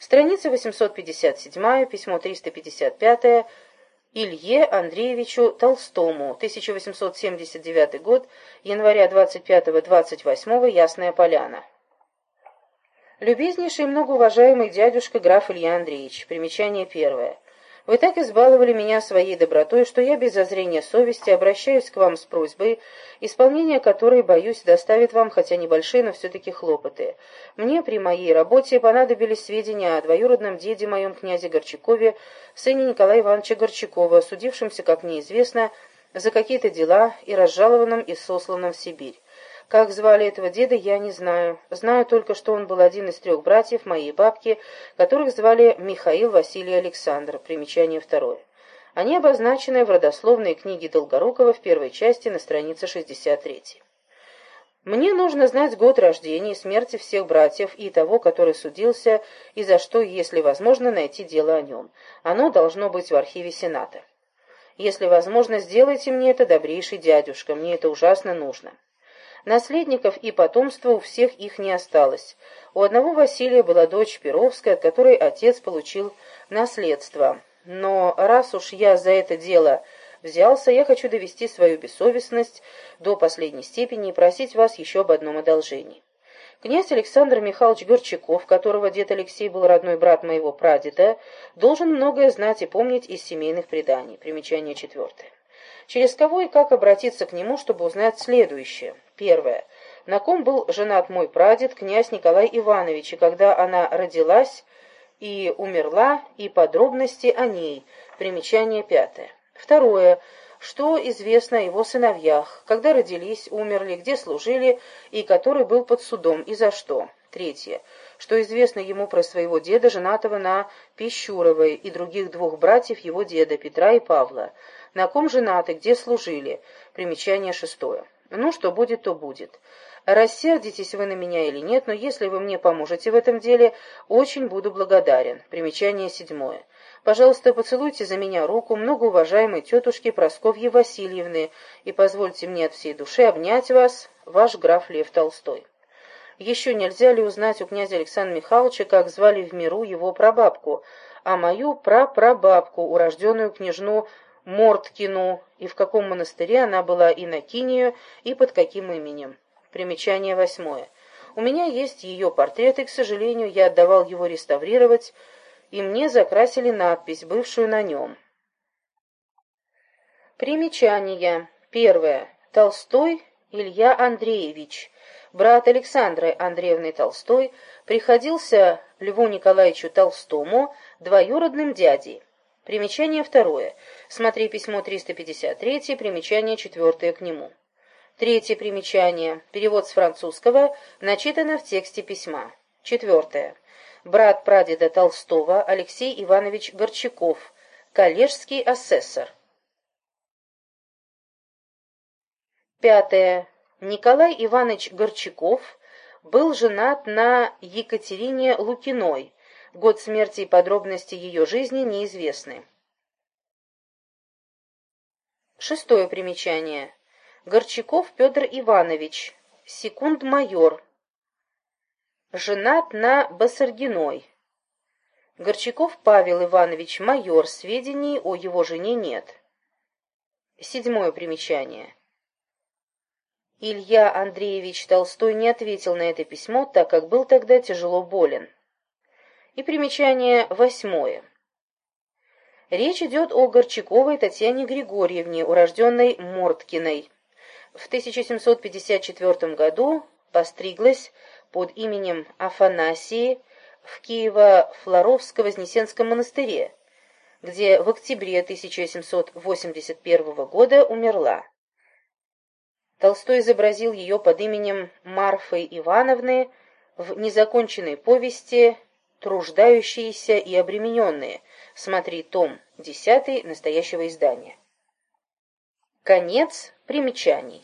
Страница 857, письмо 355 Илье Андреевичу Толстому, 1879 год, января 25-28, Ясная Поляна. Любезнейший и многоуважаемый дядюшка граф Илья Андреевич, примечание первое. Вы так избаловали меня своей добротой, что я без зазрения совести обращаюсь к вам с просьбой, исполнение которой, боюсь, доставит вам хотя небольшие, но все-таки хлопоты. Мне при моей работе понадобились сведения о двоюродном деде моем князе Горчакове, сыне Николая Ивановича Горчакова, судившемся, как мне известно, за какие-то дела и разжалованном и сосланном в Сибирь. Как звали этого деда, я не знаю. Знаю только, что он был один из трех братьев моей бабки, которых звали Михаил Василий Александр. Примечание второе. Они обозначены в родословной книге Долгорукова в первой части на странице 63. Мне нужно знать год рождения и смерти всех братьев и того, который судился, и за что, если возможно, найти дело о нем. Оно должно быть в архиве Сената. Если возможно, сделайте мне это, добрейший дядюшка, мне это ужасно нужно. Наследников и потомства у всех их не осталось. У одного Василия была дочь Перовская, от которой отец получил наследство. Но раз уж я за это дело взялся, я хочу довести свою бессовестность до последней степени и просить вас еще об одном одолжении. Князь Александр Михайлович Горчаков, которого дед Алексей был родной брат моего прадеда, должен многое знать и помнить из семейных преданий. Примечание четвертое. Через кого и как обратиться к нему, чтобы узнать следующее? Первое. На ком был женат мой прадед, князь Николай Иванович, и когда она родилась и умерла, и подробности о ней. Примечание пятое. Второе. Что известно о его сыновьях, когда родились, умерли, где служили, и который был под судом, и за что. Третье. Что известно ему про своего деда, женатого на Пищуровой, и других двух братьев его деда, Петра и Павла. На ком женаты, где служили. Примечание шестое. Ну, что будет, то будет. Рассердитесь вы на меня или нет, но если вы мне поможете в этом деле, очень буду благодарен. Примечание седьмое. Пожалуйста, поцелуйте за меня руку многоуважаемой тетушки Просковьи Васильевны и позвольте мне от всей души обнять вас, ваш граф Лев Толстой. Еще нельзя ли узнать у князя Александра Михайловича, как звали в миру его прабабку, а мою прапрабабку, урожденную княжну Морткину, и в каком монастыре она была инокинью, и под каким именем. Примечание восьмое. У меня есть ее портрет, и, к сожалению, я отдавал его реставрировать, и мне закрасили надпись, бывшую на нем. Примечание. Первое. Толстой Илья Андреевич, брат Александры Андреевны Толстой, приходился Льву Николаевичу Толстому двоюродным дядей. Примечание второе. Смотри письмо 353, примечание четвертое к нему. Третье примечание. Перевод с французского начитано в тексте письма. Четвертое. Брат прадеда Толстого Алексей Иванович Горчаков, коллежский асессор. Пятое. Николай Иванович Горчаков был женат на Екатерине Лукиной, Год смерти и подробности ее жизни неизвестны. Шестое примечание. Горчаков Петр Иванович, секунд-майор. Женат на Басаргиной. Горчаков Павел Иванович, майор. Сведений о его жене нет. Седьмое примечание. Илья Андреевич Толстой не ответил на это письмо, так как был тогда тяжело болен. И примечание восьмое. Речь идет о Горчаковой Татьяне Григорьевне, урожденной Морткиной. В 1754 году постриглась под именем Афанасии в Киево-Флоровско-Вознесенском монастыре, где в октябре 1781 года умерла. Толстой изобразил ее под именем Марфы Ивановны в незаконченной повести труждающиеся и обремененные. Смотри том 10 настоящего издания. Конец примечаний.